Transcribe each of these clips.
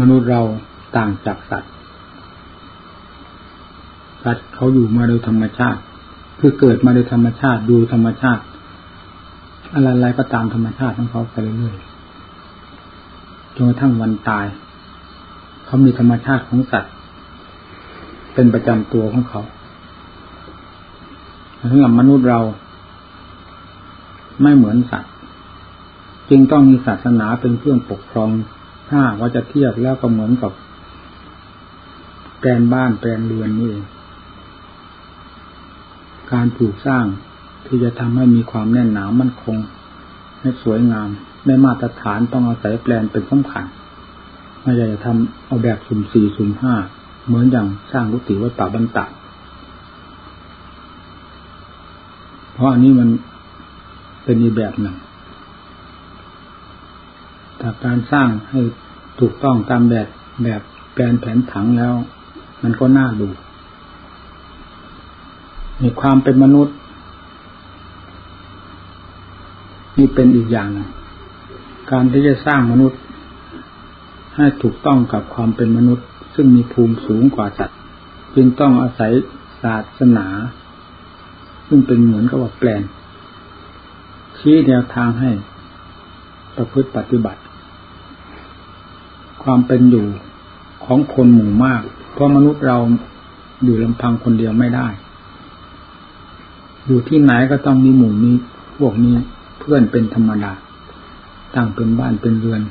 มนุษย์เราต่างจากสัตว์ สัตว์เขาอยู่มาโดยธรรมชาติ คือเกิดมาโดยธรรมชาติดูธรรมชาติ อะไรๆก็ตามธรรมชาติของเขาไปเรื่อยๆจนกระทั่งวันตาย เขามีธรรมชาติของสัตว์ เป็นประจำตัวของเขาสำหรับมนุษย์เรา ไม่เหมือนสัตว์ จึงต้องมีศาสนาเป็นเครื่องปกครอง ถ้าว่าจะเทียบแล้วก็เหมือนกับแปลนบ้านแปลนเรือนนี่เองการปลูกสร้างที่จะทำให้มีความแน่นหนามั่นคง ให้สวยงามได้มาตรฐานต้องอาศัยแปลนเป็นสำคัญไม่ใช่จะทำเอาแบบสุ่มสี่สุ่มห้าเหมือนอย่างสร้างกุฏิวัดป่าบรรตะเพราะอันนี้มันเป็นอีแบบหนึ่ง แต่การสร้างให้ถูกต้องตามแบบแบบแปลนแผนผังแล้ว มันก็น่าดูในความเป็นมนุษย์ นี่เป็นอีกอย่างนึงการที่จะสร้างมนุษย์ ให้ถูกต้องกับความเป็นมนุษย์ ซึ่งมีภูมิสูงกว่าสัตว์จึงต้องอาศัยศาสนา ซึ่งเป็นเหมือนกับว่าแปลนชี้แนวทางให้ประพฤติปฏิบัติ ความเป็นอยู่ของคนหมู่มาก เพราะมนุษย์เราอยู่ลำพังคนเดียวไม่ได้ อยู่ที่ไหนก็ต้องมีหมู่มีพวกนี้เพื่อนเป็นธรรมดาตั้งเป็นบ้านเป็นเรือน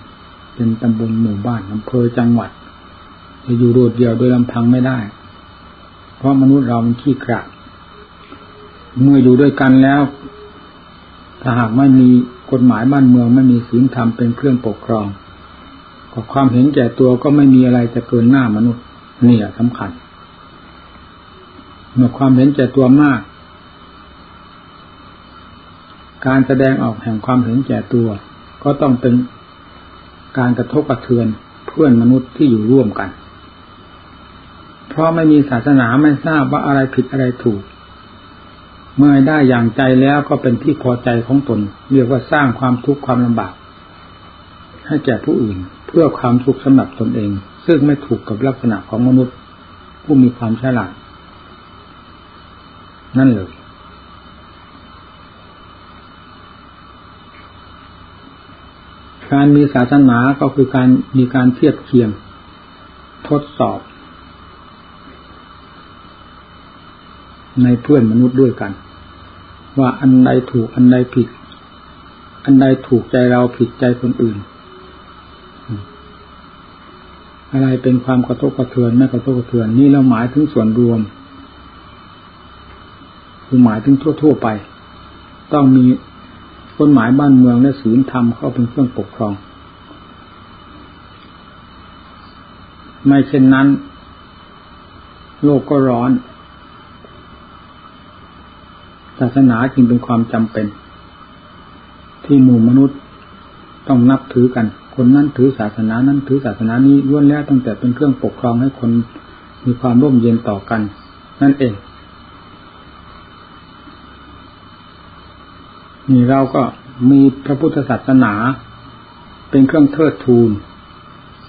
เป็นตำบลหมู่บ้านอำเภอจังหวัดจะอยู่โดดเดี่ยวโดยลำพังไม่ได้ เพราะมนุษย์เรามันขี้กระเมื่ออยู่ด้วยกันแล้ว ถ้าหากไม่มีกฎหมายบ้านเมืองไม่มีศีลธรรมเป็นเครื่องปกครอง ก็ความเห็นแก่ตัวก็ไม่มีอะไรจะเกินหน้ามนุษย์นี่แหละสำคัญเมื่อความเห็นแก่ตัวมาก การแสดงออกแห่งความเห็นแก่ตัว ก็ต้องเป็นการกระทบกระเทือนเพื่อนมนุษย์ที่อยู่ร่วมกัน เพราะไม่มีศาสนาไม่ทราบว่าอะไรผิดอะไรถูก เมื่อได้อย่างใจแล้วก็เป็นที่พอใจของตน เรียกว่าสร้างความทุกข์ความลำบาก ให้แก่ผู้อื่น พื่อความทุกข์สำหรับตนเอง ซึ่งไม่ถูกกับลักษณะของมนุษย์ ผู้มีความฉลาด นั่นเลยการมีศาสนาก็คือการมีการเทียบเคียง ทดสอบ ในเพื่อนมนุษย์ด้วยกัน ว่าอันใดถูกอันใดผิด อันใดถูกใจเราผิดใจคนอื่น อะไรเป็นความกระทบกระเทือนไม่กระทบกระเทือนนี่เราหมายถึงส่วนรวม คือหมายถึงทั่ว ๆไป ต้องมีกฎหมายบ้านเมืองและศีลธรรมเข้าเป็นเครื่องปกครอง ไม่เช่นนั้น โลกก็ร้อนศาสนาจึงเป็นความจำเป็น ที่หมู่มนุษย์ต้องนับถือกัน คนนั้นถือศาสนานั้นถือศาสนานี้ล้วนแล้วตั้งแต่เป็นเครื่องปกครองให้คนมีความร่มเย็นต่อกัน นั่นเองนี่เราก็มีพระพุทธศาสนา เป็นเครื่องเทิดทูน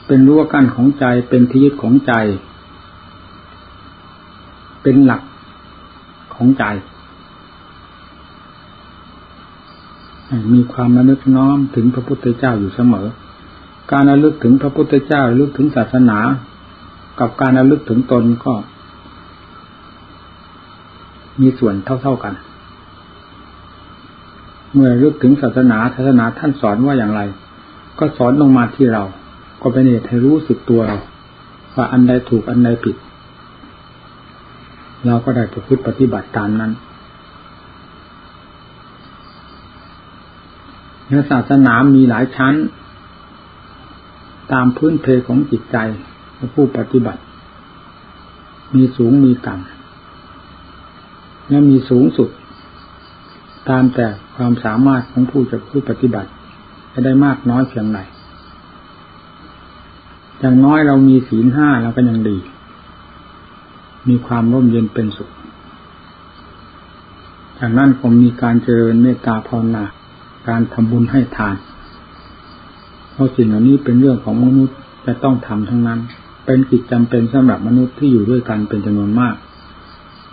เป็นรั้วกั้นของใจเป็นที่ยึดของใจ เป็นหลักของใจ มีความระลึกน้อมถึงพระพุทธเจ้าอยู่เสมอ การระลึกถึงพระพุทธเจ้าระลึกถึงศาสนา กับการระลึกถึงตนก็ มีส่วนเท่า ๆกัน เมื่อรึกถึงศาสนาศาสนาท่านสอนว่าอย่างไร ก็สอนลงมาที่เรา ก็เป็นเหตุให้รู้สึกตัวเราว่าอันใดถูกอันใดผิด เราก็ได้ประพฤติปฏิบัติตามนั้นเนื้อศาสนามีหลายชั้น ตามพื้นเพของจิตใจผู้ปฏิบัติ มีสูงมีต่ำและมีสูงสุด ตามแต่ความสามารถของผู้จะผู้ปฏิบัติ จะได้มากน้อยเพียงไรอย่างน้อยเรามีศีลห้าเราก็ยังดี มีความร่มเย็นเป็นสุขจากนั้นผมมีการเจริญเมตตาภาวนา การทำบุญให้ทาน เพราะสิ่งเหล่านี้เป็นเรื่องของมนุษย์จะต้องทำทั้งนั้น เป็นกิจจำเป็นสำหรับมนุษย์ที่อยู่ด้วยกันเป็นจำนวนมาก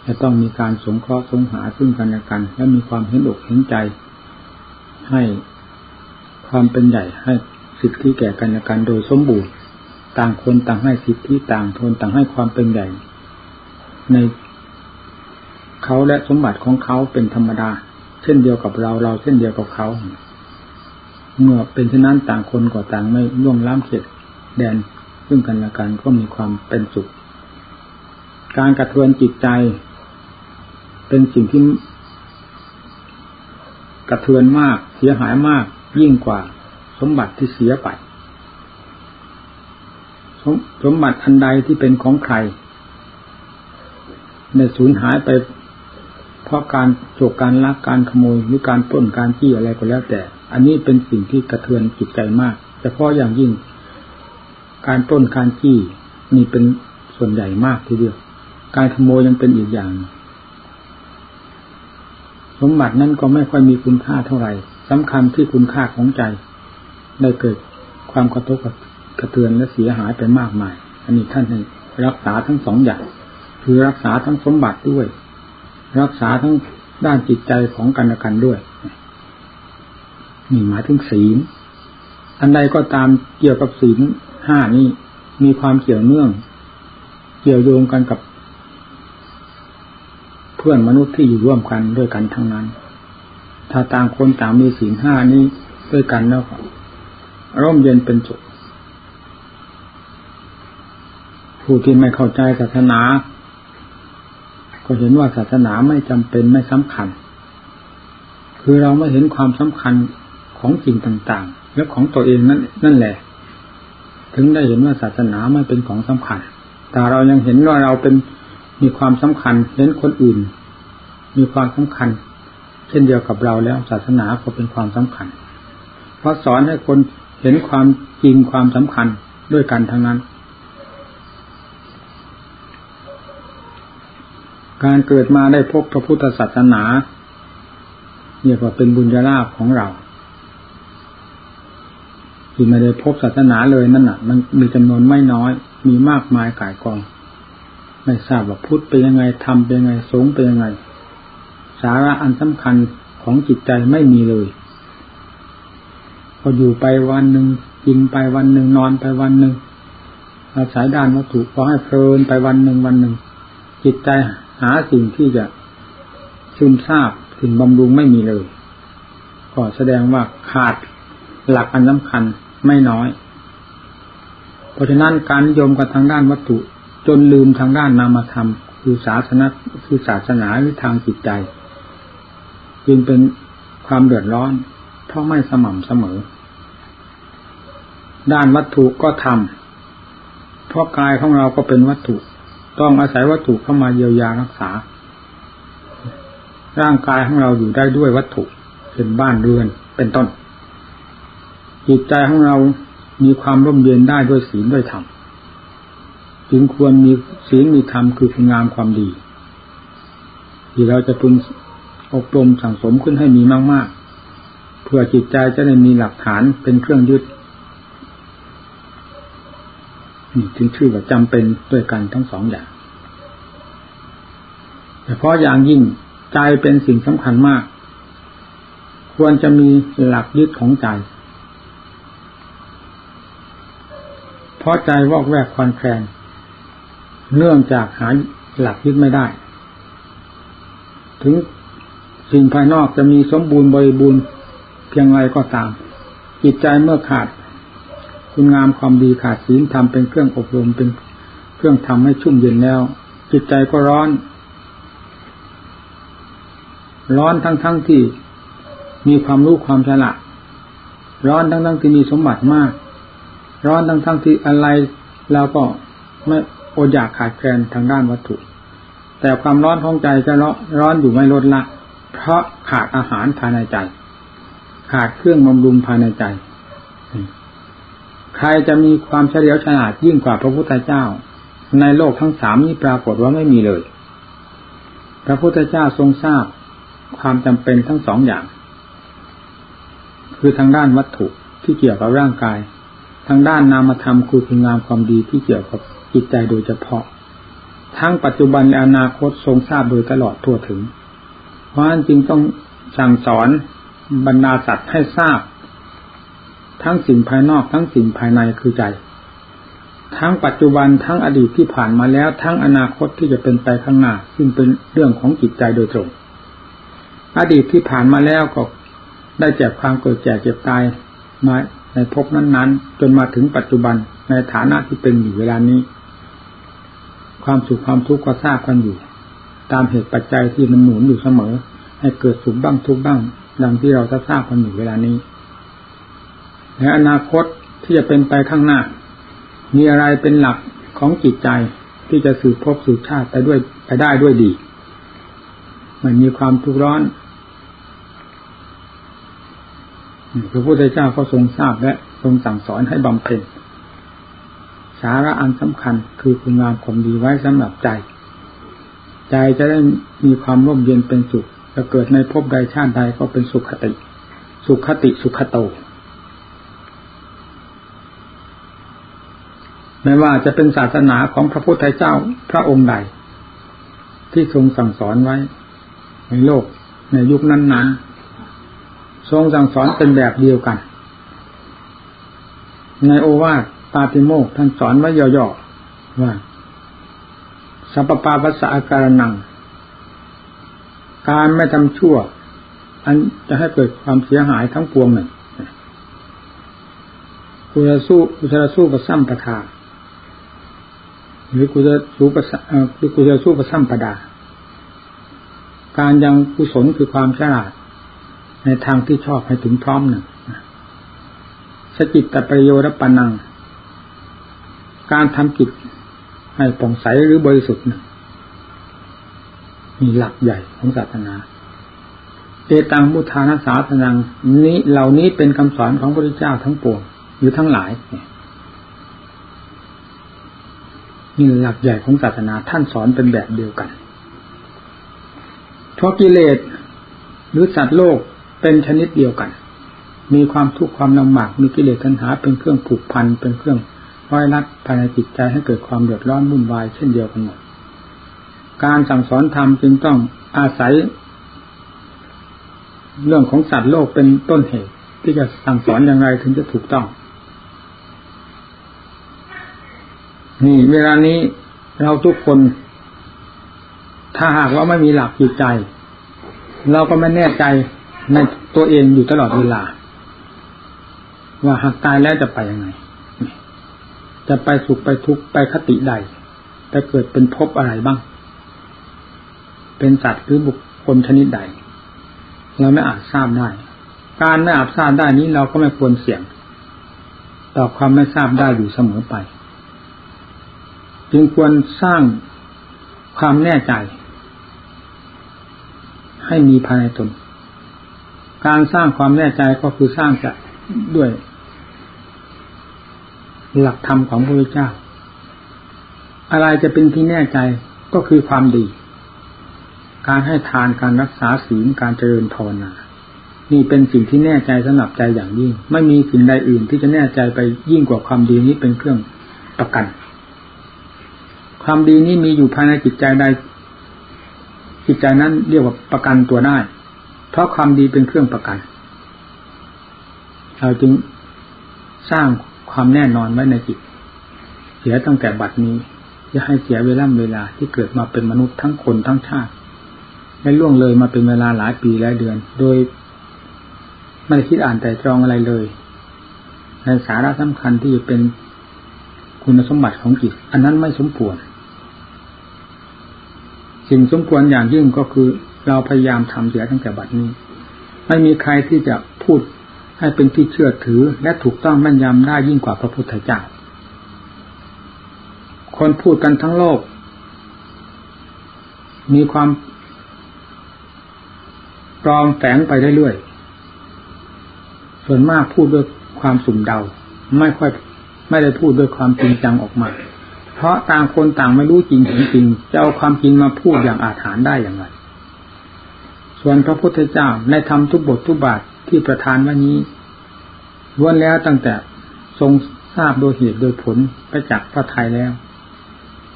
จะต้องมีการสงเคราะห์สงหาซึ่งกันและกัน และมีความเห็นอกเห็นใจ ให้ความเป็นใหญ่ให้สิทธิแก่กันและกันโดยสมบูรณ์ ต่างคนต่างให้สิทธิต่างทนต่างให้ความเป็นใหญ่ ในเขาและสมบัติของเขาเป็นธรรมดา เช่นเดียวกับเราเราเช่นเดียวกับเขา เมื่อเป็นเช่นนั้นต่างคนก็ต่างไม่ล่วงล้ำเขตแดน ซึ่งกันและกันก็มีความเป็นสุข การกระเทือนจิตใจ เป็นสิ่งที่กระเทือนมาก เสียหายมากยิ่งกว่า สมบัติที่เสียไปสมสมบัติอันใดที่เป็นของใครในสูญหายไป เพราะการโจกการลักการขโมยหรือการปล้นการจี้อะไรก็แล้วแต่ อันนี้เป็นสิ่งที่กระเทือนจิตใจมากเฉพาะอย่างยิ่ง การปล้นการจี้นี่เป็นส่วนใหญ่มากทีเดียว การขโมยยังเป็นอีกอย่าง สมบัตินั้นก็ไม่ค่อยมีคุณค่าเท่าไหร่สำคัญที่คุณค่าของใจ ได้เกิดความกระทบกระเทือนและเสียหายไปมากมาย อันนี้ท่านให้รักษาทั้งสองอย่างคือรักษาทั้งสมบัติด้วย รักษาทั้งด้านจิตใจของกันและกันด้วย นี่หมายถึงศีลอันใดก็ตามเกี่ยวกับศีลห้านี้มีความเกี่ยวเนื่อง เกี่ยวโยงกันกับ เพื่อนมนุษย์ที่อยู่ร่วมกันด้วยกันทั้งนั้น ถ้าต่างคนต่างมีศีลห้านี้ด้วยกันแล้วร่มเย็นเป็นสุขผู้ที่ไม่เข้าใจศาสนา ก็เห็นว่าศาสนาไม่จำเป็นไม่สำคัญ คือเราไม่เห็นความสำคัญ ของสิ่งต่างๆ และของตัวเองนั่นนั่นแหละ ถึงได้เห็นว่าศาสนาไม่เป็นของสำคัญ แต่เรายังเห็นว่าเราเป็นมีความสำคัญเห็นคนอื่น มีความสำคัญ เช่นเดียวกับเราแล้วศาสนาก็เป็นความสำคัญ เพราะสอนให้คนเห็นความจริงความสำคัญด้วยกันทั้งนั้น การเกิดมาได้พบพระพุทธศาสนาเนี่ยก็เป็นบุญญาลาภของเรา ที่ไม่ได้พบศาสนาเลยนั่นน่ะ มันมีจำนวนไม่น้อย มีมากมายกายกอง ไม่ทราบว่าพุทธเป็นยังไงทำเป็นยังไงสงเป็นยังไง สาระอันสำคัญของจิตใจไม่มีเลยพออยู่ไปวันหนึ่งกินไปวันหนึ่งนอนไปวันหนึ่งอาศัยด้านวัตถุพอให้เพลินไปวันหนึ่งวันหนึ่ง จิตใจหาสิ่งที่จะซึมซาบสิ่งบำรุงไม่มีเลย ก็แสดงว่าขาด หลักอันสำคัญไม่น้อย เพราะฉะนั้นการยมกับทางด้านวัตถุ จนลืมทางด้านนามธรรม คือศาสนาคือศาสนาหรือทางจิตใจ จึงเป็นความเดือดร้อน เพราะไม่สม่ำเสมอ ด้านวัตถุก็ทำเพราะกายของเราก็เป็นวัตถุ ต้องอาศัยวัตถุเข้ามาเยียวยารักษา ร่างกายของเราอยู่ได้ด้วยวัตถุเป็นบ้านเรือนเป็นต้น จิตใจของเรามีความร่มเย็นได้ด้วยศีลด้วยธรรมจึงควรมีศีลมีธรรมคือคุณงามความดี ที่เราจะพึงอบรมสั่งสมขึ้นให้มีมาก ๆ เพื่อจิตใจจะได้มีหลักฐานเป็นเครื่องยึดนี่ถึงชื่อว่าจำเป็นด้วยกันทั้งสองอย่างแต่เพราะอย่างยิ่งใจเป็นสิ่งสำคัญมาก ควรจะมีหลักยึดของใจ เพราะใจวอกแวกควันแคลนเนื่องจากหาหลักยึดไม่ได้ ถึงสิ่งภายนอกจะมีสมบูรณ์บริบูรณ์เพียงไรก็ตาม จิตใจเมื่อขาด คุณงามความดีขาดศีลทำเป็นเครื่องอบรมเป็นเครื่องทำให้ชุ่มเย็นแล้ว จิตใจก็ร้อน ร้อนทั้งทั้งที่มีความรู้ความฉลาดร้อนทั้งทั้งที่มีสมบัติมาก ร้อนทั้งทั้งที่อะไรเราก็ไม่อดอยากขาดแคลนทางด้านวัตถุ แต่ความร้อนของใจจะร้อนอยู่ไม่ลดละ เพราะขาดอาหารภายในใจ ขาดเครื่องบำรุงภายในใจ ใครจะมีความเฉลียวฉลาดยิ่งกว่าพระพุทธเจ้า ในโลกทั้งสามนี้ปรากฏว่าไม่มีเลย พระพุทธเจ้าทรงทราบความจำเป็นทั้งสองอย่าง คือทางด้านวัตถุที่เกี่ยวกับร่างกายางด้านนามธรรมคือคุณงามความดีที่เกี่ยวกับจิตใจโดยเฉพาะ ทั้งปัจจุบันและอนาคตทรงทราบโดยตลอดทั่วถึง เพราะฉะนั้นจึงต้องสั่งสอนบรรดาสัตว์ให้ทราบ ทั้งสิ่งภายนอกทั้งสิ่งภายในคือใจ ทั้งปัจจุบันทั้งอดีตที่ผ่านมาแล้ว ทั้งอนาคตที่จะเป็นไปข้างหน้า ซึ่งเป็นเรื่องของจิตใจโดยตรง อดีตที่ผ่านมาแล้วก็ได้แจกความเกิดแก่เจ็บตายมา ในภพนั้นๆ จนมาถึงปัจจุบันในฐานะที่เป็นอยู่เวลานี้ ความสุขความทุกข์ก็ทราบกันอยู่ ตามเหตุปัจจัยที่มันหมุนอยู่เสมอ ให้เกิดสุขบ้างทุกข์บ้าง ดังที่เราจะทราบกันอยู่เวลานี้ในอนาคตที่จะเป็นไปข้างหน้า มีอะไรเป็นหลักของจิตใจที่จะสืบพบสืบชาติไปด้วยไปได้ด้วยดี มันมีความทุกข์ร้อน พระพุทธเจ้าก็ทรงทราบและทรงสั่งสอนให้บำเพ็ญสาระอันสำคัญคือคุณงามความดีไว้สำหรับใจ ใจจะได้มีความร่มเย็นเป็นสุขจะเกิดในภพใดชาติใดก็เป็นสุขคติ สุขคติสุขโตไม่ว่าจะเป็นศาสนาของพระพุทธเจ้าพระองค์ใด ที่ทรงสั่งสอนไว้ ในโลกในยุคนั้นๆ ทรงสั่งสอนเป็นแบบเดียวกัน ในโอวาทปาติโมกท่านสอนไว้ย่อๆว่าสัพปาปัสสะอาการนัง การไม่ทำชั่ว อันจะให้เกิดความเสียหายทั้งปวงหนึ่งกูจะสู้กูจะสู้ประซ้ำประทาหรือกูจะสู้ประหรือกูจะสู้ประซ้ำประดา การยังกุศลคือความฉลาด ในทางที่ชอบให้ถึงพร้อมหนึ่งสกิตตประโยชน์ปนัง การทำกิจให้ผ่องใสหรือบริสุทธิ์มีหลักใหญ่ของศาสนาเอตังมุทานาสาสนัง นี้เหล่านี้เป็นคำสอนของพระพุทธเจ้าทั้งปวงอยู่ทั้งหลายนี่หลักใหญ่ของศาสนาท่านสอนเป็นแบบเดียวกันเพราะกิเลสหรือสัตว์โลก เป็นชนิดเดียวกัน มีความทุกข์ความลำบากมีกิเลสตัณหา เป็นเครื่องผูกพันเป็นเครื่องร้อยรัดภายในจิตใจให้เกิดความเดือดร้อนวุ่นวายเช่นเดียวกันหมดการสั่งสอนธรรมจึงต้องอาศัย เรื่องของสัตว์โลกเป็นต้นเหตุ ที่จะสั่งสอนอย่างไรถึงจะถูกต้อง นี่ เวลานี้เราทุกคน ถ้าหากว่าไม่มีหลักจิตใจ เราก็ไม่แน่ใจ ในตัวเองอยู่ตลอดเวลา ว่าหากตายแล้วจะไปยังไง จะไปสุขไปทุกข์ไปคติใดจะเกิดเป็นภพอะไรบ้าง เป็นสัตว์หรือบุคคลชนิดใด เราไม่อาจทราบได้ การไม่อาจทราบได้นี้เราก็ไม่ควรเสี่ยง ต่อความไม่ทราบได้อยู่เสมอไป จึงควรสร้างความแน่ใจ ให้มีภายในตน การสร้างความแน่ใจก็คือสร้างจากด้วย หลักธรรมของพระพุทธเจ้า อะไรจะเป็นที่แน่ใจก็คือความดี การให้ทานการรักษาศีลการเจริญภาวนานี่เป็นสิ่งที่แน่ใจสำหรับใจอย่างยิ่ง ไม่มีสิ่งใดอื่นที่จะแน่ใจไปยิ่งกว่าความดีนี้เป็นเครื่องประกัน ความดีนี้มีอยู่ภายในจิตใจใดจิตใจนั้นเรียกว่าประกันตัวได้ เพราะความดีเป็นเครื่องประกัน เราจึงสร้างความแน่นอนไว้ในจิต เสียตั้งแต่บัดนี้จะให้เสียเวลาเวลาที่เกิดมาเป็นมนุษย์ทั้งคนทั้งชาติไม่ล่วงเลยมาเป็นเวลาหลายปีหลายเดือน โดยไม่ได้คิดอ่านแต่ตรองอะไรเลย ในสาระสำคัญที่เป็นคุณสมบัติของจิต อันนั้นไม่สมควร สิ่งสมควรอย่างยิ่งก็คือ เราพยายามทำเสียตั้งแต่บัดนี้ ไม่มีใครที่จะพูดให้เป็นที่เชื่อถือ และถูกต้องแม่นยำได้ยิ่งกว่าพระพุทธเจ้า คนพูดกันทั้งโลก มีความปลอมแฝงไปเรื่อยๆส่วนมากพูดด้วยความสุ่มเดา ไม่ค่อยไม่ได้พูดด้วยความจริงจังออกมา เพราะต่างคนต่างไม่รู้จริงจริงจะเอาความจริงมาพูดอย่างอาถรรพ์ได้อย่างไร ส่วนพระพุทธเจ้าในธรรมทุกบททุกบาทที่ประทานวันนี้ล้วนแล้วตั้งแต่ทรงทราบโดยเหตุโดยผลไปจากพระไทยแล้ว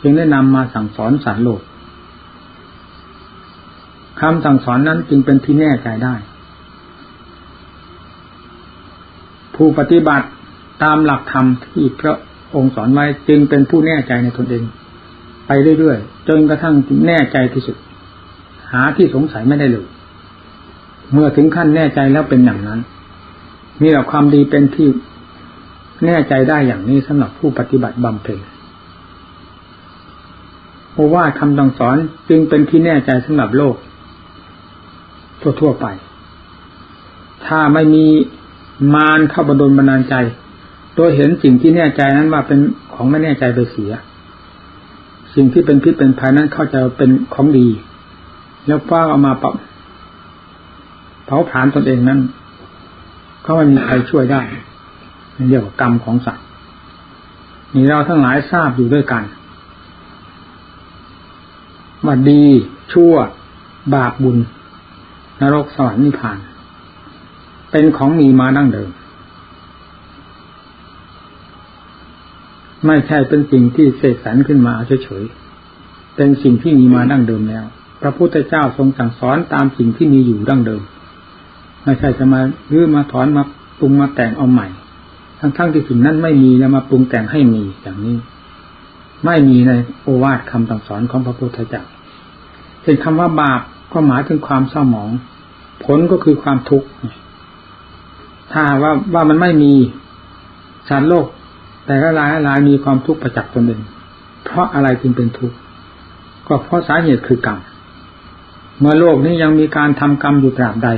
จึงได้นำมาสั่งสอนสารโลกคำสั่งสอนนั้นจึงเป็นที่แน่ใจได้ ผู้ปฏิบัติตามหลักธรรมที่พระองค์สอนไว้จึงเป็นผู้แน่ใจในตนเอง ไปเรื่อยๆ จนกระทั่งแน่ใจที่สุด หาที่สงสัยไม่ได้เลย เมื่อถึงขั้นแน่ใจแล้วเป็นอย่างนั้นมีแต่ความดีเป็นที่แน่ใจได้อย่างนี้สำหรับผู้ปฏิบัติบำเพ็ญเพราะว่าคำตังสอนจึงเป็นที่แน่ใจสำหรับโลก ทั่วๆไป ถ้าไม่มีมารเข้าบดลบันดาลใจ โดยเห็นสิ่งที่แน่ใจนั้นว่าเป็นของไม่แน่ใจไปเสีย สิ่งที่เป็นพิษเป็นภัยนั้นเข้าใจเป็นของดี แล้วฟ้าเอามาป เผาผลาญตนเองนั้นก็ไม่มีใครช่วยได้เรียกว่ากรรมของสัตว์นี่เราทั้งหลายทราบอยู่ด้วยกันว่าดีชั่ว บาปบุญ นรกสวรรค์นิพพาน เป็นของมีมาดั้งเดิม ไม่ใช่เป็นสิ่งที่เสกสรรขึ้นมาเฉยๆเป็นสิ่งที่มีมาดั้งเดิมแล้ว พระพุทธเจ้าทรงสั่งสอนตามสิ่งที่มีอยู่ดั้งเดิม ไม่ใช่จะมารื้อมาถอนมาปรุงมาแต่งเอาใหม่ ทั้งๆที่สิ่งนั้นไม่มีแล้วมาปรุงแต่งให้มีอย่างนี้ ไม่มีในโอวาทคำสั่งสอนของพระพุทธเจ้าเป็นคำว่าบาปก็หมายถึงความเศร้าหมอง ผลก็คือความทุกข์ถ้าว่าว่ามันไม่มีสารโลก แต่ละลายลายมีความทุกข์ประจักษ์ตนเองเพราะอะไรจึงเป็นทุกข์ก็เพราะสาเหตุคือกรรมเมื่อโลกนี้ยังมีการทำกรรมอยู่ตราบใด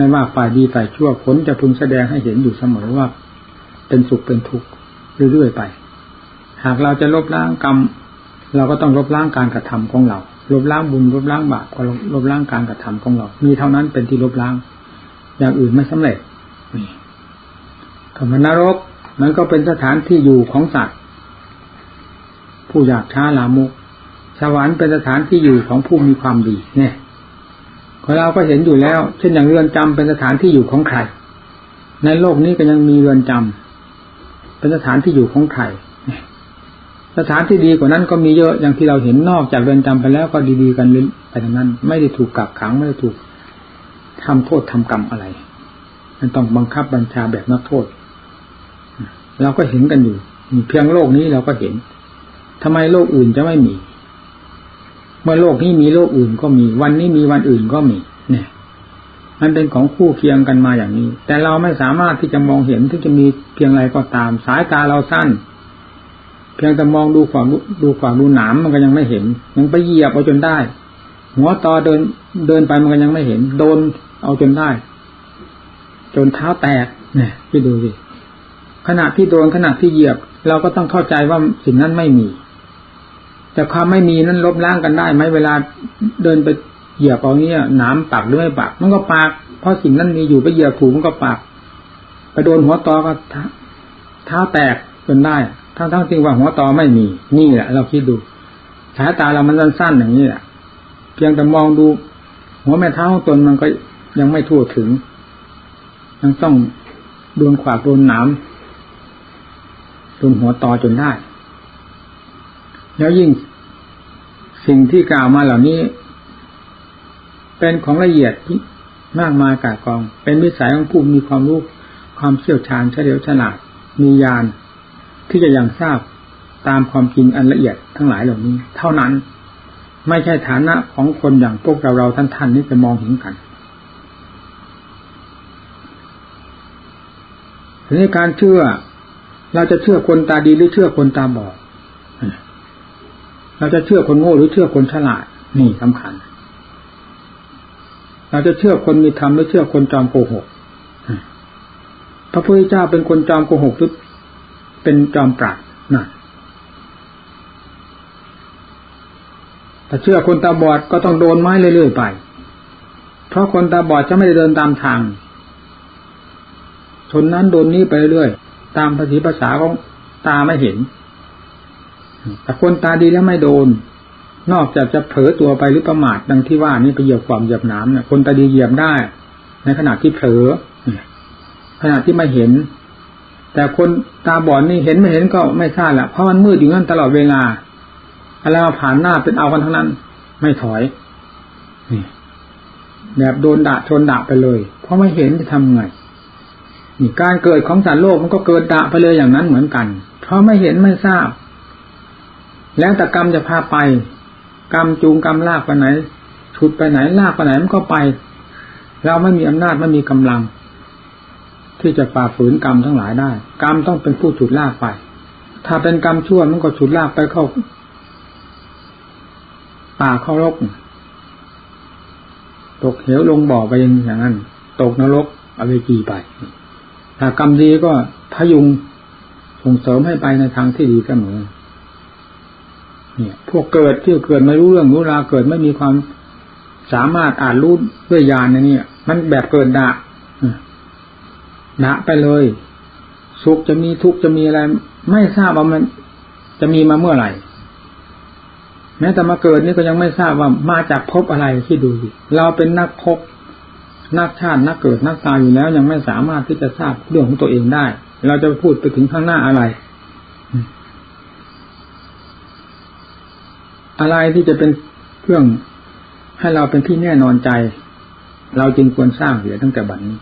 ไม่ว่าฝ่ายดีฝ่ายชั่วผลจะพึงแสดงให้เห็นอยู่เสมอว่า เป็นสุขเป็นทุกข์เรื่อยๆไป หากเราจะลบล้างกรรม เราก็ต้องลบล้างการกระทำของเรา ลบล้างบุญลบล้างบาปก็ลบล้างการกระทำของเรา มีเท่านั้นเป็นที่ลบล้าง อย่างอื่นไม่สำเร็จนี่คำว่านรกนั้นก็เป็นสถานที่อยู่ของสัตว์ผู้อยากช้าลามุกสวรรค์เป็นสถานที่อยู่ของผู้มีความดีเนี่ย เราก็เห็นอยู่แล้ว เช่นอย่างเรือนจำเป็นสถานที่อยู่ของใคร ในโลกนี้ก็ยังมีเรือนจำเป็นสถานที่อยู่ของใครสถานที่ดีกว่านั้นก็มีเยอะอย่างที่เราเห็นนอกจากเรือนจำไปแล้วก็ดีๆกันไปทั้งนั้น ไม่ได้ถูกกักขังไม่ได้ถูกทำโทษทำกรรมอะไร มันต้องบังคับบัญชาแบบนักโทษเราก็เห็นกันอยู่เพียงโลกนี้เราก็เห็นทำไมโลกอื่นจะไม่มี เมื่อโลกนี้มีโลกอื่นก็มี วันนี้มีวันอื่นก็มี เนี่ย มันเป็นของคู่เคียงกันมาอย่างนี้ แต่เราไม่สามารถที่จะมองเห็นที่จะมีเพียงไรก็ตาม สายตาเราสั้น เพียงแต่มองดูขวางดูขวางดูหนามมันก็ยังไม่เห็น ยังไปเหยียบเอาจนได้ หัวต่อเดินเดินไปมันก็ยังไม่เห็น โดนเอาจนได้ จนเท้าแตก เนี่ยพี่ดูสิขณะที่โดนขณะที่เหยียบ เราก็ต้องเข้าใจว่าสิ่งนั้นไม่มี แต่ความไม่มีนั้นลบล้างกันได้ไหมเวลาเดินไปเหยียบเอาเนี้ยหนามปากหรือไม่ปากมันก็ปากเพราะสิ่งนั้นมีอยู่ไปเหยียบถูมันก็ปากไปโดนหัวตอก็เท้าแตกจนได้ทั้งทั้งที่ว่าหัวต่อไม่มี นี่แหละ เราคิดดูสายตาเรามันสั้นๆอย่างนี้แหละเพียงแต่มองดู หัวแม่เท้าของตนมันก็ยังไม่ทั่วถึง ยังต้องโดนขวากโดนหนามโดนหัวต่อจนได้ แล้วยิ่งสิ่งที่กล่าวมาเหล่านี้ เป็นของละเอียดมากมายกากอง เป็นวิสัยของผู้มีความรู้ความเชี่ยวชาญเฉลียวฉลาดมีญาณที่จะยังทราบตามความจริงอันละเอียดทั้งหลายเหล่านี้ เท่านั้นไม่ใช่ฐานะของคนอย่างพวกเราเราท่านท่านนี้จะมองเห็นกันทีนี้การเชื่อ เราจะเชื่อคนตาดีหรือเชื่อคนตาบอด เราจะเชื่อคนโง่หรือเชื่อคนฉลาดนี่สำคัญ เราจะเชื่อคนมีธรรมหรือเชื่อคนจอมโกหกพระพุทธเจ้าเป็นคนจอมโกหกหรือเป็นจอมปราดนะแต่เชื่อคนตาบอดก็ต้องโดนไม้เรื่อยๆไป เพราะคนตาบอดจะไม่ได้เดินตามทางชนนั้นโดนนี้ไปเรื่อยตามภาษีภาษาของตาไม่เห็น แต่คนตาดีแล้วไม่โดน นอกจากจะเผลอตัวไปหรือประมาทดังที่ว่านี่ไปเหยียบความเหยียบน้ำเนี่ยคนตาดีเหยียบได้ ในขณะที่เผลอขณะที่ไม่เห็น แต่คนตาบอดนี่เห็นไม่เห็นก็ไม่ทราบแหละเพราะมันมืดอยู่นั่นตลอดเวลาอะไรมาผ่านหน้าเป็นเอากันทั้งนั้น ไม่ถอยนี่แบบโดนด่าชนด่าไปเลย เพราะไม่เห็นจะทำไงนี่การเกิดของสัตว์โลกมันก็เกิดด่าไปเลยอย่างนั้นเหมือนกัน เพราะไม่เห็นไม่ทราบ แล้วแต่กรรมจะพาไป กรรมจูงกรรมลากไปไหนฉุดไปไหนลากไปไหนมันก็ไป เราไม่มีอำนาจไม่มีกำลัง ที่จะฝ่าฝืนกรรมทั้งหลายได้ กรรมต้องเป็นผู้ฉุดลากไป ถ้าเป็นกรรมชั่วมันก็ฉุดลากไปเข้าป่าเข้ารกตกเหวลงบ่อไปอย่างนั้น ตกนรกอเวจีไป ถ้ากรรมดีก็พยุงส่งเสริมให้ไปในทางที่ดีเสมอ เนี่ย พวกเกิดที่เกิดไม่รู้เรื่องรู้ราวเกิดไม่มีความสามารถอ่านรู้ด้วยญาณในนี่มันแบบเกิดดะดะไปเลยสุขจะมีทุกข์จะมีอะไร ไม่ทราบว่ามัน จะมีมาเมื่อไหร่แม้แต่มาเกิดนี่ก็ยังไม่ทราบว่ามาจากภพอะไรที่ดูดิเราเป็นนักภพนักชาตินักเกิดนักตายอยู่แล้ว ยังไม่สามารถที่จะทราบเรื่องของตัวเองได้ เราจะพูดไปถึงข้างหน้าอะไร อะไรที่จะเป็นเครื่องให้เราเป็นที่แน่นอนใจ เราจึงควรสร้างเสียตั้งแต่บัดนนี้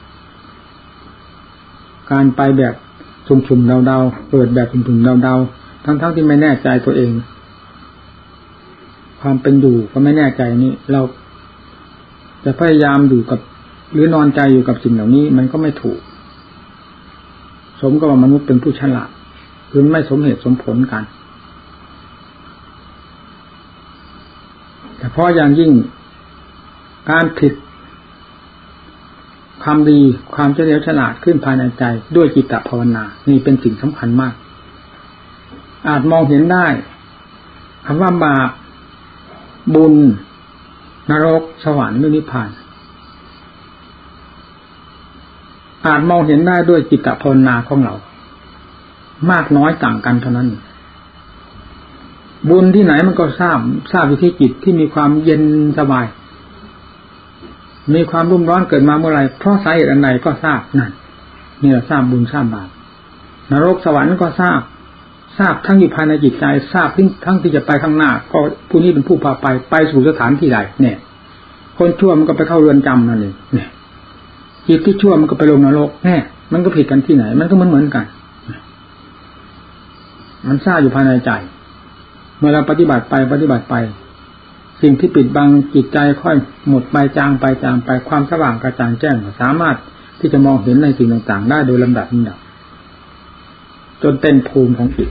การไปแบบชุมๆเดาๆเปิดแบบชุมๆเดาๆทั้งๆที่ไม่แน่ใจตัวเอง ความเป็นอยู่ก็ไม่แน่ใจนี่เราจะพยายามอยู่กับ หรือนอนใจอยู่กับสิ่งเหล่านี้ มันก็ไม่ถูก สมกับว่ามนุษย์เป็นผู้ฉลาดคือไม่สมเหตุสมผลกัน แต่เพราะอย่างยิ่ง การผิดความดีความเฉลียวฉลาดขึ้นภายในใจ ด้วยจิตตภาวนา นี่เป็นสิ่งสำคัญมาก อาจมองเห็นได้คำว่าบาปบุญ นรก สวรรค์นิพพาน อาจมองเห็นได้ด้วยจิตภาวนาของเรา มากน้อยต่างกันเท่านั้น บุญที่ไหนมันก็ทราบทราบวิธีจิตที่มีความเย็นสบาย มีความรุ่มร้อนเกิดมาเมื่อไรเพราะสาเหตุอันใดก็ทราบนั่นนี่เราทราบบุญทราบบาปนรกสวรรค์ก็ทราบ ทราบทั้งอยู่ภายในจิตใจ ทราบทั้งทั้งที่จะไปข้างหน้า ก็ผู้นี้เป็นผู้พาไปไปสู่สถานที่ใดเนี่ย คนชั่วมันก็ไปเข้าเรือนจำนั่นเองเนี่ยจิตที่ชั่วมันก็ไปลงนรกแน่มันก็ผิดกันที่ไหน มันก็เหมือนเหมือนกัน มันทราบอยู่ภายในใจ เมื่อเราปฏิบัติไปปฏิบัติไป สิ่งที่ปิดบังจิตใจค่อยหมดไปจางไปจางไปความสว่างกระจ่างแจ้งสามารถที่จะมองเห็นในสิ่งต่างๆ ได้โดยลำดับนี้ดับจนเต็มภูมิของจิต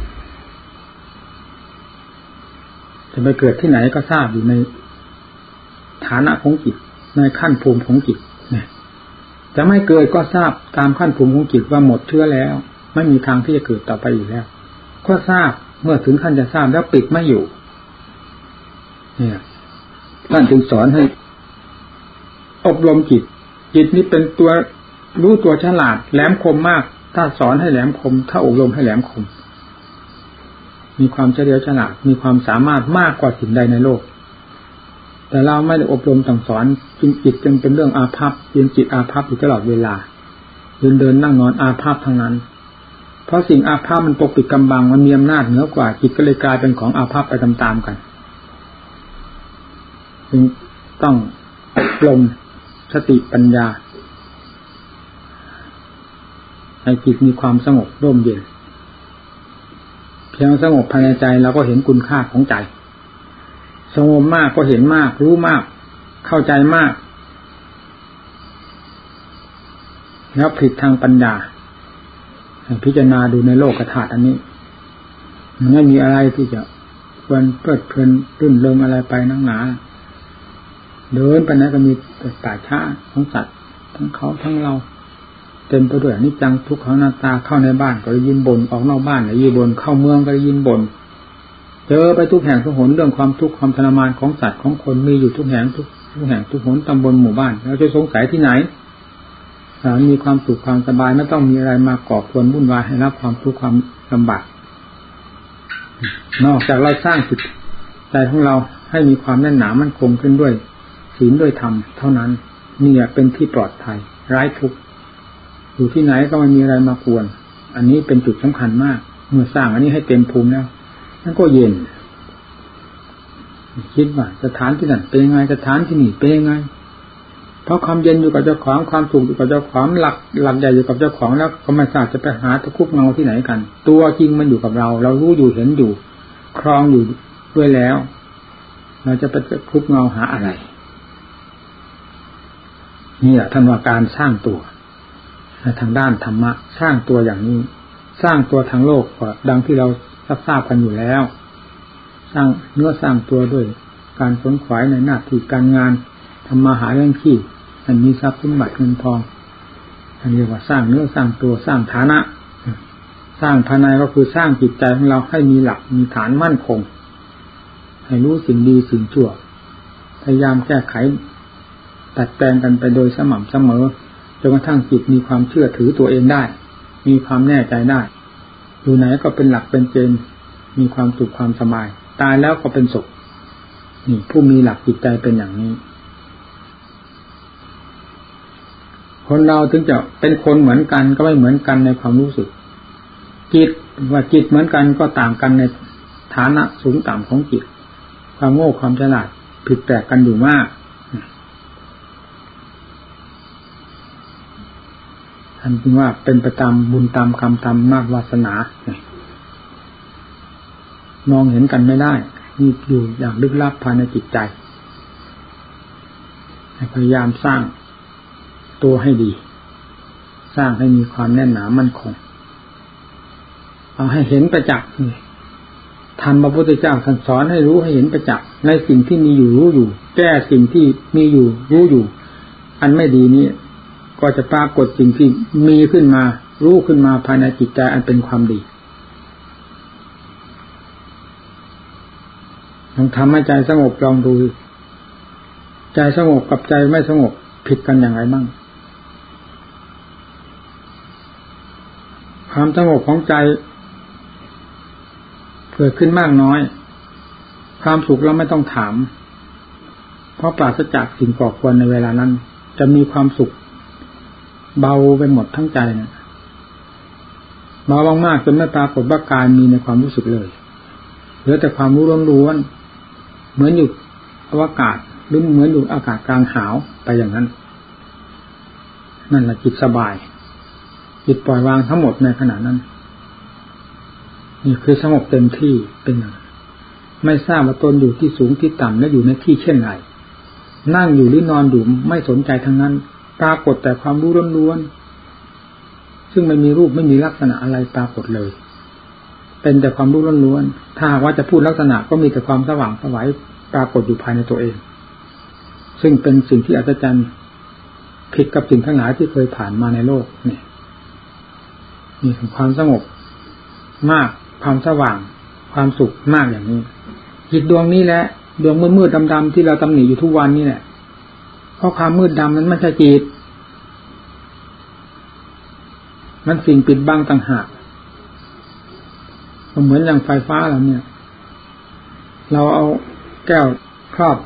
จะไปเกิดที่ไหนก็ทราบอยู่ในฐานะของจิตในขั้นภูมิของจิตจะไม่เกิดก็ทราบตามขั้นภูมิของจิตว่าหมดเชื้อแล้ว ไม่มีทางที่จะเกิดต่อไปอีกแล้ว ก็ทราบ เมื่อถึงขั้นจะทราบแล้วปิดไม่อยู่ เนี่ยท่านจึงสอนให้ อบรมจิต จิตนี้เป็นตัวรู้ตัวฉลาด แหลมคมมาก ถ้าสอนให้แหลมคม ถ้าอบรมให้แหลมคม มีความเฉลียวฉลาด มีความสามารถมากกว่าสิ่งใดในโลก แต่เราไม่ได้อบรมสั่งสอนจึงจิตจึงเป็นเรื่องอาภัพยืนจิตอาภัพอยู่ตลอดเวลายืนเดินนั่งนอนอาภัพทั้งนั้น เพราะสิ่งอาภัพมันปกปิดกำบังมันมีอำนาจเหนือกว่า จิตก็เลยกลายเป็นของอาภัพไปตามๆกันจึงต้องอบรมสติปัญญาให้จิตมีความสงบร่มเย็น เพียงสงบภายในใจเราก็เห็นคุณค่าของใจ สงบมากก็เห็นมาก รู้มาก เข้าใจมาก แล้วผิดทางปัญญา พิจารณาดูในโลกธาตุอันนี้มันไม่มีอะไรที่จะควรเปิดเพลินตื่นเริงอะไรไปนั่งหนา เดินไปไหนก็มีแต่ป่าช้าของสัตว์ทั้งเขาทั้งเราเต็มไปด้วยนิจังทุกขังนาตาเข้าในบ้านก็ได้ยินบน่นออกนอกบ้านก็ได้ยินบ่นเข้าเมืองก็ได้ยินบน่นเจอไปทุกแห่งทุกหนเรื่องความทุกข์ความทรมานของสัตว์ของคนมีอยู่ทุกแห่งทุกทุกแห่งทุกหนตำบลหมู่บ้านเราจะสงสัยที่ไหน มีความสุขความสบายไม่ต้องมีอะไรมาก่อควรวุ่นวายให้รับความทุกข์ความลำบาก นอกจากเราสร้างจิตใจของเราให้มีความแน่นหนามั่นคงขึ้นด้วยศีลด้วยธรรมเท่านั้นนี่เป็นที่ปลอดภัยร้ายทุกข์อยู่ที่ไหนก็ไม่มีอะไรมากวนอันนี้เป็นจุดสำคัญมาก เมื่อสร้างอันนี้ให้เต็มภูมิแล้วนั่นก็เย็น คิดว่าสถานที่นั่นเป็นยังไงสถานที่นี่เป็นยังไง เพราะความเย็นอยู่กับเจ้าของความสุขอยู่กับเจ้าของหลักหลักใหญ่อยู่กับเจ้าของแล้วก็ไม่ทราบจะไปหาตะคุบเงาที่ไหนกัน ตัวจริงมันอยู่กับเรา เรารู้อยู่เห็นอยู่ ครองอยู่ด้วยแล้ว เราจะไปตะคุบเงาหาอะไรนี่แหละท่านว่าการสร้างตัวทางด้านธรรมะ สร้างตัวอย่างนี้ สร้างตัวทางโลกก็ดังที่เราทราบทราบกันอยู่แล้ว สร้างเนื้อสร้างตัวด้วย การขนขวายในหน้าที่การงานทำมาหาเรื่องขี้ อันมีทรัพย์สมบัติเงินทองอันเรียกว่าสร้างเนื้อสร้างตัวสร้างฐานะ สร้างภายในก็คือสร้างจิตใจของเราให้มีหลักมีฐานมั่นคง ให้รู้สิ่งดีสิ่งชั่ว พยายามแก้ไขตัดแปลงกันไปโดยสม่ำเสมอจนกระทั่งจิตมีความเชื่อถือตัวเองได้ มีความแน่ใจได้ อยู่ไหนก็เป็นหลักเป็นเกณฑ์มีความสุขความสบาย ตายแล้วก็เป็นสุขนี่ผู้มีหลักจิตใจเป็นอย่างนี้ คนเราถึงจะเป็นคนเหมือนกันก็ไม่เหมือนกันในความรู้สึก จิตว่าจิตเหมือนกันก็ต่างกันในฐานะสูงต่ำของจิต ความโง่ความฉลาดผิดแปลกกันอยู่มากท่านจึงว่าเป็นประจำบุญตามกรรมตามนาจวาสนามองเห็นกันไม่ได้นี่อยู่อย่างลึกลับภายในจิตใจพยายามสร้าง ตัวให้ดี สร้างให้มีความแน่นหนามั่นคง เอาให้เห็นประจักษ์ทำพระพุทธเจ้าท่านสอนให้รู้ให้เห็นประจักษ์ในสิ่งที่มีอยู่รู้อยู่ แก้สิ่งที่มีอยู่รู้อยู่ อันไม่ดีนี้ก็จะปรากฏสิ่งที่มีขึ้นมา รู้ขึ้นมาภายในจิตใจอันเป็นความดีลองทำให้ใจสงบลองดู ใจสงบกับใจไม่สงบผิดกันอย่างไรบ้าง ความสงบของใจเกิดขึ้นมากน้อย ความสุขเราไม่ต้องถาม เพราะปราศจากสิ่งก่อควรในเวลานั้น จะมีความสุข เบาไปหมดทั้งใจเนี่ยเบามากๆจนไม่ปรากฏว่ากายมีในความรู้สึกเลยเหลือแต่ความรู้ล้วนๆเหมือนอยู่อวกาศหรือเหมือนอยู่อากาศกลางหาวไปอย่างนั้น นั่นแหละจิตสบาย จิตปล่อยวางทั้งหมดในขณะนั้น นี่คือสงบเต็มที่เป็นอย่างไม่ทราบว่าตนอยู่ที่สูงที่ต่ำและอยู่ในที่เช่นไรนั่งอยู่หรือนอนอยู่ไม่สนใจทั้งนั้น ปรากฏแต่ความรู้ล้วนๆซึ่งไม่มีรูปไม่มีลักษณะอะไรปรากฏเลย เป็นแต่ความรู้ล้วนๆถ้าว่าจะพูดลักษณะก็มีแต่ความสว่างสวัยปรากฏอยู่ภายในตัวเอง ซึ่งเป็นสิ่งที่อัศจรรย์ผิดกับสิ่งทั้งหลายที่เคยผ่านมาในโลกเนี่ย มีความสงบมากความสว่าง ความสุขมากอย่างนี้จิตดวงนี้แหละดวงมืดๆดำๆที่เราตำหนิอยู่ทุกวันนี่แหละเพราะความมืดดำนั้นไม่ใช่จิตมันสิ่งปิดบังต่างหากเหมือนอย่างไฟฟ้าเราเนี่ย เราเอาแก้วครอบ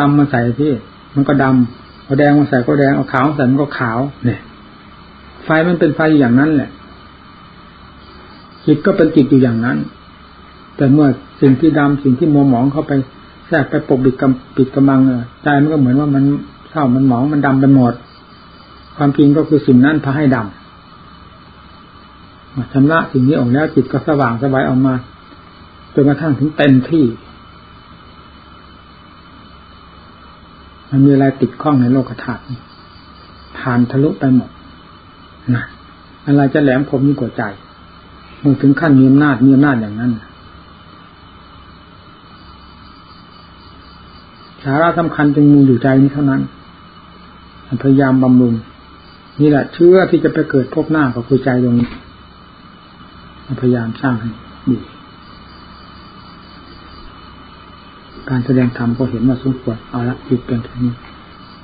ดำๆมาใส่ที่ มันก็ดำเอาแดงมาใส่ก็แดงเอาขาวใส่มันก็ขาวเนี่ย ไฟมันเป็นไฟอย่างนั้นแหละ จิตก็เป็นจิตอยู่อย่างนั้น แต่เมื่อสิ่งที่ดำสิ่งที่มัวหมองเข้าไปแทรกไปปกปิดกำปิดกำลังใจมันก็เหมือนว่ามันเศร้ามันหมองมันดำไปหมด ความจริงก็คือสิ่งนั้นพาให้ดำชำระสิ่งนี้ออกแล้วจิตก็สว่างสบายออกมาจนกระทั่งถึงเต็มที่ มันมีอะไรติดข้องในโลกธาตุผ่านทะลุไปหมด นะอะไรจะแหลมคมยิ่งกว่าใจเมื่อถึงขั้นมีอำนาจมีอำนาจอย่างนั้นสาระสำคัญจึงมีอยู่ใจนี้เท่านั้นพยายามบำรุงนี่แหละเชื่อที่จะไปเกิดพบหน้ากับคือใจตรงนี้พยายามสร้างให้ดีการแสดงธรรมก็เห็นว่าสมควรเอาละหยุดเพียงแค่นี้